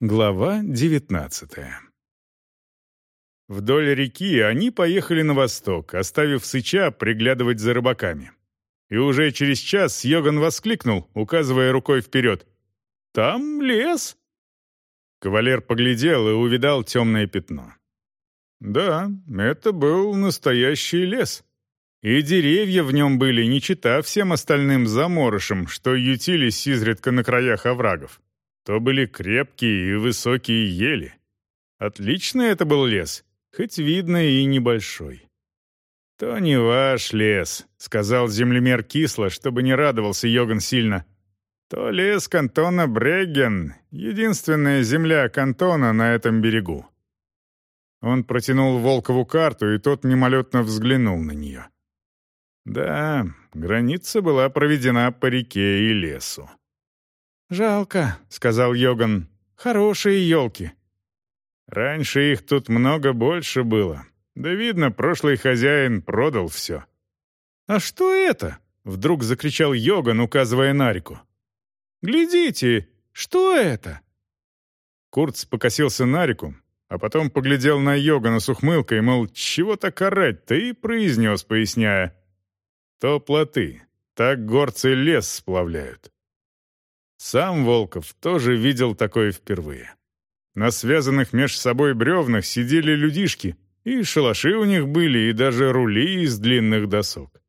Глава девятнадцатая Вдоль реки они поехали на восток, оставив Сыча приглядывать за рыбаками. И уже через час Йоган воскликнул, указывая рукой вперед. «Там лес!» Кавалер поглядел и увидал темное пятно. Да, это был настоящий лес. И деревья в нем были не чита всем остальным заморышам, что ютились изредка на краях оврагов. То были крепкие и высокие ели. Отличный это был лес, хоть видно и небольшой. «То не ваш лес», — сказал землемер кисло, чтобы не радовался Йоган сильно. «То лес кантона Брегген, единственная земля кантона на этом берегу». Он протянул Волкову карту, и тот мимолетно взглянул на нее. Да, граница была проведена по реке и лесу. «Жалко», — сказал Йоган. «Хорошие елки». Раньше их тут много больше было. Да видно, прошлый хозяин продал все. «А что это?» — вдруг закричал Йоган, указывая на реку. «Глядите, что это?» Курц покосился на реку, а потом поглядел на Йогана с ухмылкой, мол, чего так орать-то, и произнес, поясняя. «То плоты, так горцы лес сплавляют». Сам Волков тоже видел такое впервые. На связанных меж собой бревнах сидели людишки, и шалаши у них были, и даже рули из длинных досок.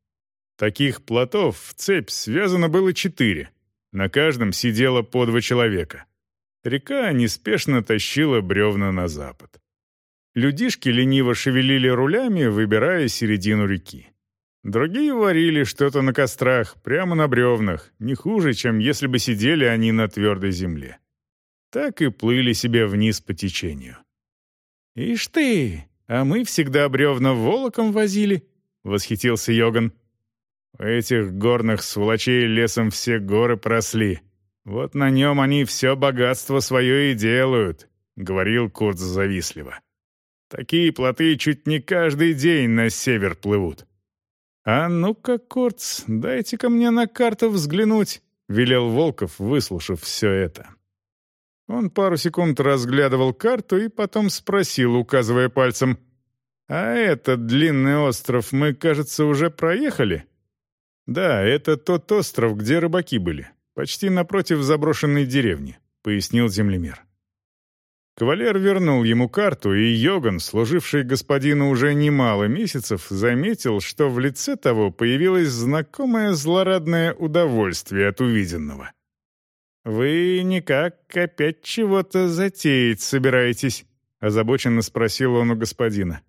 Таких плотов в цепь связано было четыре. На каждом сидело по два человека. Река неспешно тащила бревна на запад. Людишки лениво шевелили рулями, выбирая середину реки. Другие варили что-то на кострах, прямо на бревнах, не хуже, чем если бы сидели они на твердой земле. Так и плыли себе вниз по течению. «Ишь ты, а мы всегда бревна волоком возили», — восхитился Йоган. «У этих горных сволочей лесом все горы просли. Вот на нем они все богатство свое и делают», — говорил Курц завистливо. «Такие плоты чуть не каждый день на север плывут». «А ну-ка, Курц, дайте-ка мне на карту взглянуть», — велел Волков, выслушав все это. Он пару секунд разглядывал карту и потом спросил, указывая пальцем, «А этот длинный остров мы, кажется, уже проехали?» «Да, это тот остров, где рыбаки были почти напротив заброшенной деревни», — пояснил землемер. Кавалер вернул ему карту, и Йоган, служивший господину уже немало месяцев, заметил, что в лице того появилось знакомое злорадное удовольствие от увиденного. «Вы никак опять чего-то затеять собираетесь?» — озабоченно спросил он у господина.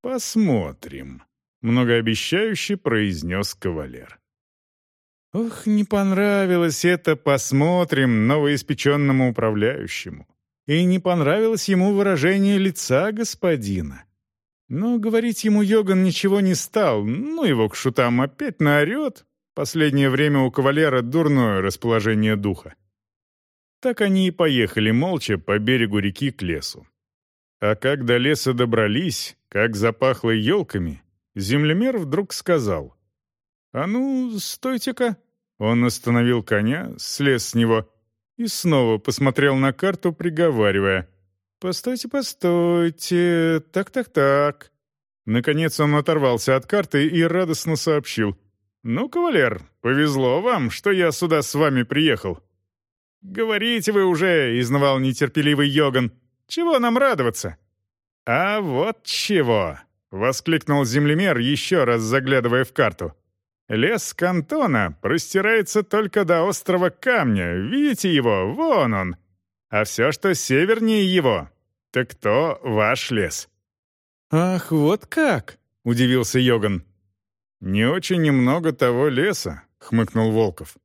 «Посмотрим», — многообещающе произнес кавалер. Ох, не понравилось это «посмотрим» новоиспеченному управляющему. И не понравилось ему выражение лица господина. Но говорить ему Йоган ничего не стал, ну его к шутам опять наорет. Последнее время у кавалера дурное расположение духа. Так они и поехали молча по берегу реки к лесу. А как до леса добрались, как запахло елками, землемер вдруг сказал — «А ну, стойте-ка!» Он остановил коня, слез с него и снова посмотрел на карту, приговаривая. «Постойте, постойте, так-так-так». Наконец он оторвался от карты и радостно сообщил. «Ну, кавалер, повезло вам, что я сюда с вами приехал». «Говорите вы уже», — изнывал нетерпеливый Йоган. «Чего нам радоваться?» «А вот чего!» — воскликнул землемер, еще раз заглядывая в карту. Лес Кантона простирается только до острова Камня. Видите его? Вон он. А все, что севернее его, так то ваш лес». «Ах, вот как!» — удивился Йоган. «Не очень немного того леса», — хмыкнул Волков.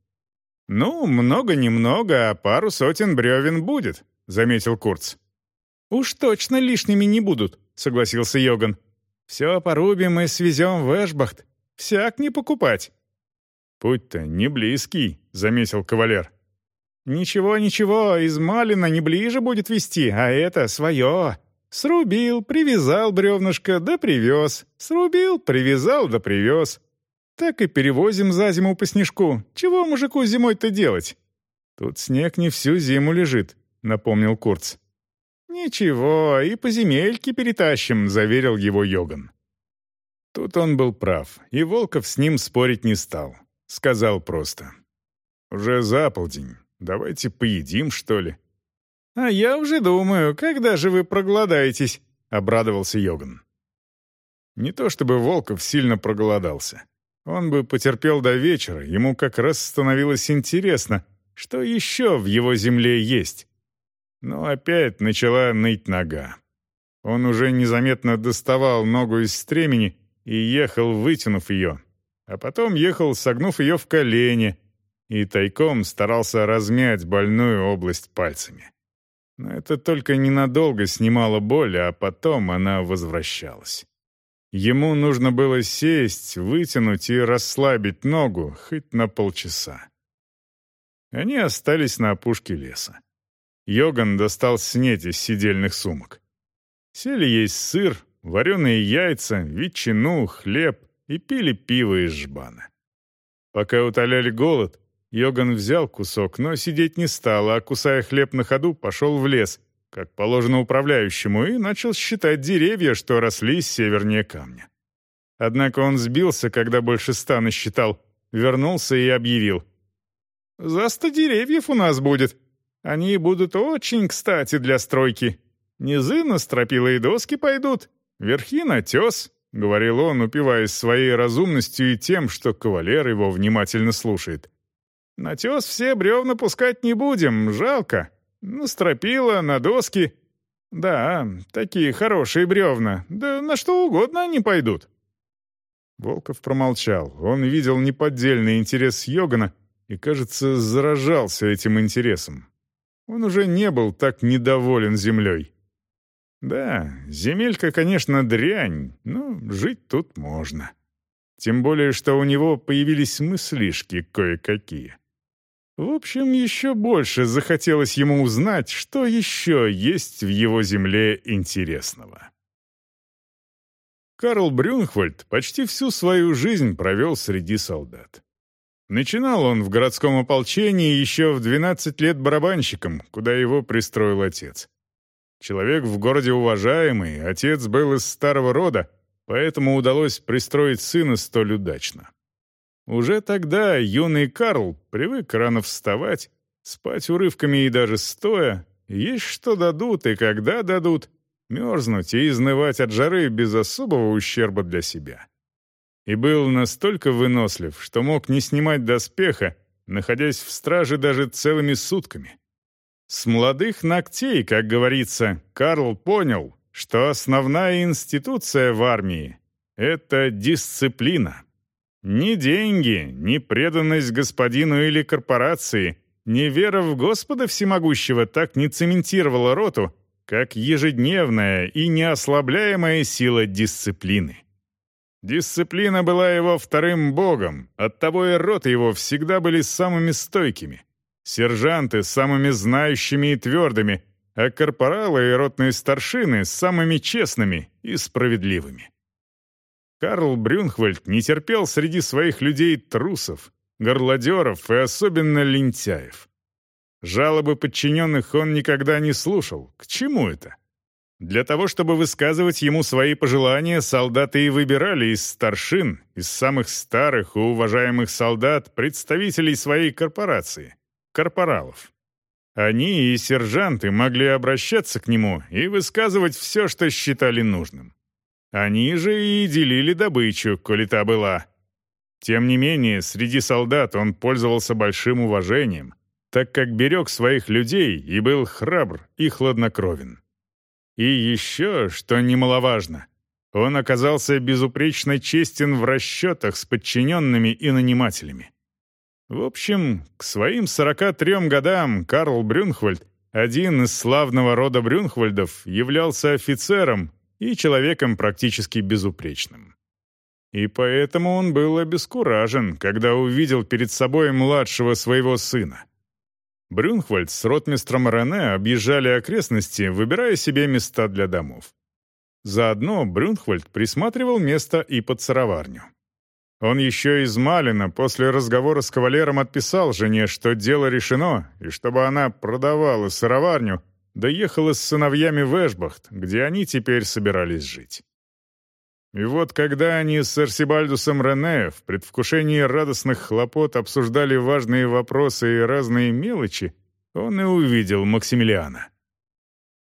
«Ну, много-немного, а пару сотен бревен будет», — заметил Курц. «Уж точно лишними не будут», — согласился Йоган. «Все порубим и свезем в Эшбахт. Всяк не покупать». «Путь-то не близкий», — заметил кавалер. «Ничего, ничего, из Малина не ближе будет вести, а это свое. Срубил, привязал бревнышко, да привез. Срубил, привязал, да привез. Так и перевозим за зиму по снежку. Чего мужику зимой-то делать?» «Тут снег не всю зиму лежит», — напомнил Курц. «Ничего, и по земельке перетащим», — заверил его Йоган. Тут он был прав, и Волков с ним спорить не стал. Сказал просто. «Уже за полдень. Давайте поедим, что ли?» «А я уже думаю, когда же вы проголодаетесь?» — обрадовался Йоган. Не то чтобы Волков сильно проголодался. Он бы потерпел до вечера, ему как раз становилось интересно, что еще в его земле есть. Но опять начала ныть нога. Он уже незаметно доставал ногу из стремени и ехал, вытянув ее, а потом ехал, согнув ее в колени, и тайком старался размять больную область пальцами. Но это только ненадолго снимало боль, а потом она возвращалась. Ему нужно было сесть, вытянуть и расслабить ногу хоть на полчаса. Они остались на опушке леса. Йоган достал снеть из сидельных сумок. Сели есть сыр, вареные яйца, ветчину, хлеб и пили пиво из жбана. Пока утоляли голод, Йоган взял кусок, но сидеть не стал, а, кусая хлеб на ходу, пошел в лес, как положено управляющему, и начал считать деревья, что росли севернее камня. Однако он сбился, когда больше ста насчитал, вернулся и объявил. «За сто деревьев у нас будет. Они будут очень кстати для стройки. Низы на стропилые доски пойдут, верхи на тес», — говорил он, упиваясь своей разумностью и тем, что кавалер его внимательно слушает. На тес все бревна пускать не будем, жалко. На стропила, на доски. Да, такие хорошие бревна. Да на что угодно они пойдут». Волков промолчал. Он видел неподдельный интерес Йогана и, кажется, заражался этим интересом. Он уже не был так недоволен землей. Да, земелька, конечно, дрянь, но жить тут можно. Тем более, что у него появились мыслишки кое-какие. В общем, еще больше захотелось ему узнать, что еще есть в его земле интересного. Карл Брюнхвальд почти всю свою жизнь провел среди солдат. Начинал он в городском ополчении еще в 12 лет барабанщиком, куда его пристроил отец. Человек в городе уважаемый, отец был из старого рода, поэтому удалось пристроить сына столь удачно. Уже тогда юный Карл привык рано вставать, спать урывками и даже стоя, есть что дадут и когда дадут, мерзнуть и изнывать от жары без особого ущерба для себя. И был настолько вынослив, что мог не снимать доспеха, находясь в страже даже целыми сутками. С молодых ногтей, как говорится, Карл понял, что основная институция в армии — это дисциплина. Ни деньги, ни преданность господину или корпорации, ни вера в Господа Всемогущего так не цементировала роту, как ежедневная и неослабляемая сила дисциплины. Дисциплина была его вторым богом, оттого и роты его всегда были самыми стойкими, сержанты — самыми знающими и твердыми, а корпоралы и ротные старшины — самыми честными и справедливыми. Карл Брюнхвальд не терпел среди своих людей трусов, горлодеров и особенно лентяев. Жалобы подчиненных он никогда не слушал. К чему это? Для того, чтобы высказывать ему свои пожелания, солдаты и выбирали из старшин, из самых старых и уважаемых солдат, представителей своей корпорации, корпоралов. Они и сержанты могли обращаться к нему и высказывать все, что считали нужным. Они же и делили добычу, коли та была. Тем не менее, среди солдат он пользовался большим уважением, так как берег своих людей и был храбр и хладнокровен. И еще, что немаловажно, он оказался безупречно честен в расчетах с подчиненными и нанимателями. В общем, к своим 43 годам Карл Брюнхвальд, один из славного рода Брюнхвальдов, являлся офицером и человеком практически безупречным. И поэтому он был обескуражен, когда увидел перед собой младшего своего сына. Брюнхвальд с ротмистром Рене объезжали окрестности, выбирая себе места для домов. Заодно Брюнхвальд присматривал место и под сыроварню. Он еще из Малина после разговора с кавалером отписал жене, что дело решено, и чтобы она продавала сыроварню, доехала с сыновьями в Эшбахт, где они теперь собирались жить. И вот когда они с Арсибальдусом Рене в предвкушении радостных хлопот обсуждали важные вопросы и разные мелочи, он и увидел Максимилиана.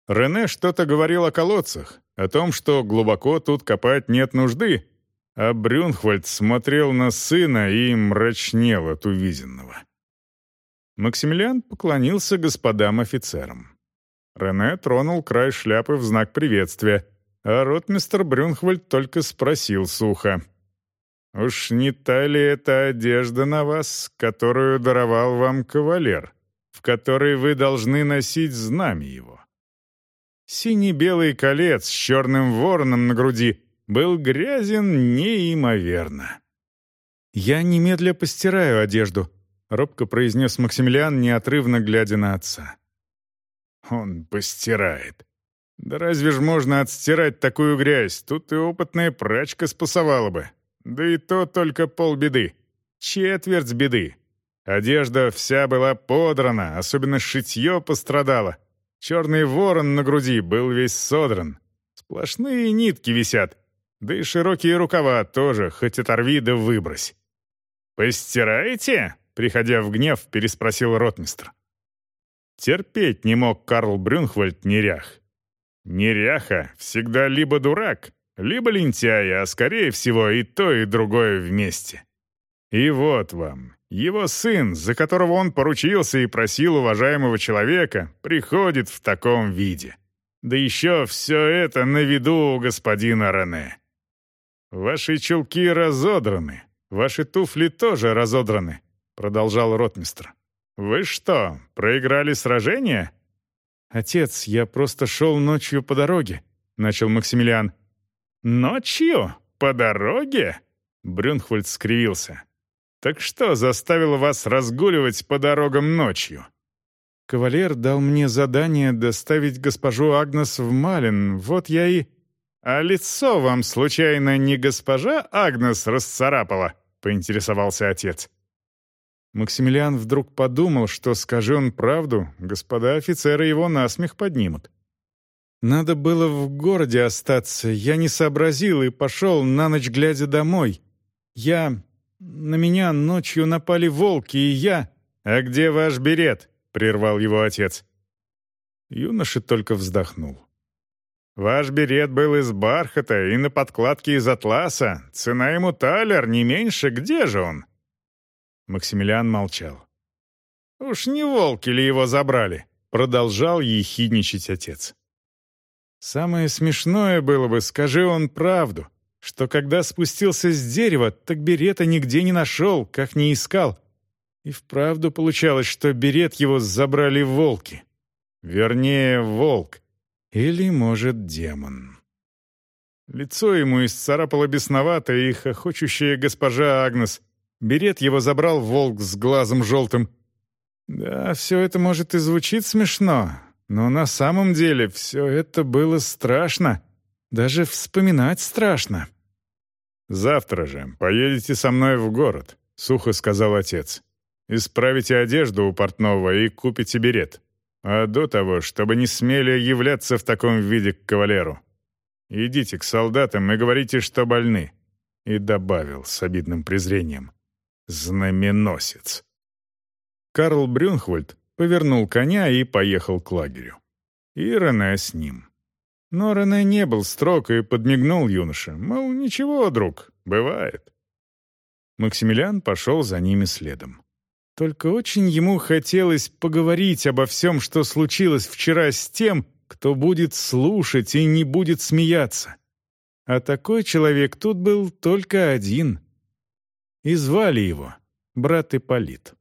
Рене что-то говорил о колодцах, о том, что глубоко тут копать нет нужды, а Брюнхвальд смотрел на сына и мрачнел от увиденного. Максимилиан поклонился господам офицерам. Рене тронул край шляпы в знак приветствия, а ротмистр Брюнхвальд только спросил сухо. «Уж не та ли это одежда на вас, которую даровал вам кавалер, в которой вы должны носить знамя его?» Синий-белый колец с черным вороном на груди был грязен неимоверно. «Я немедля постираю одежду», — робко произнес Максимилиан, неотрывно глядя на отца. «Он постирает. Да разве ж можно отстирать такую грязь? Тут и опытная прачка спасовала бы. Да и то только полбеды. Четверть беды. Одежда вся была подрана, особенно шитье пострадало. Черный ворон на груди был весь содран. Сплошные нитки висят, да и широкие рукава тоже, хоть оторви да выбрось. «Постираете?» — приходя в гнев, переспросил ротмистр. Терпеть не мог Карл Брюнхвальд нерях. Неряха всегда либо дурак, либо лентяй, а скорее всего и то, и другое вместе. И вот вам, его сын, за которого он поручился и просил уважаемого человека, приходит в таком виде. Да еще все это на виду у господина Рене. «Ваши чулки разодраны, ваши туфли тоже разодраны», — продолжал ротмистр. «Вы что, проиграли сражение?» «Отец, я просто шел ночью по дороге», — начал Максимилиан. «Ночью? По дороге?» Брюнхвальд скривился. «Так что заставило вас разгуливать по дорогам ночью?» «Кавалер дал мне задание доставить госпожу Агнес в Малин, вот я и...» «А лицо вам, случайно, не госпожа Агнес расцарапала?» — поинтересовался отец. Максимилиан вдруг подумал, что, скажи он правду, господа офицеры его насмех поднимут. «Надо было в городе остаться, я не сообразил и пошел на ночь глядя домой. Я... На меня ночью напали волки, и я...» «А где ваш берет?» — прервал его отец. Юноша только вздохнул. Ваш берет был из бархата и на подкладке из атласа. Цена ему талер, не меньше. Где же он?» Максимилиан молчал. «Уж не волки ли его забрали?» Продолжал ехидничать отец. «Самое смешное было бы, скажи он правду, что когда спустился с дерева, так берета нигде не нашел, как не искал. И вправду получалось, что берет его забрали волки. Вернее, волк. Или, может, демон. Лицо ему исцарапало бесноватое и хохочущая госпожа Агнес. Берет его забрал волк с глазом желтым. Да, все это, может, и звучит смешно, но на самом деле все это было страшно. Даже вспоминать страшно. «Завтра же поедете со мной в город», — сухо сказал отец. «Исправите одежду у портного и купите берет а до того, чтобы не смели являться в таком виде к кавалеру. Идите к солдатам и говорите, что больны». И добавил с обидным презрением. «Знаменосец». Карл Брюнхвальд повернул коня и поехал к лагерю. И Рене с ним. Но Рене не был строг и подмигнул юноше, мол, ничего, друг, бывает. Максимилиан пошел за ними следом. Только очень ему хотелось поговорить обо всем, что случилось вчера с тем, кто будет слушать и не будет смеяться. А такой человек тут был только один. И звали его брат Ипполит.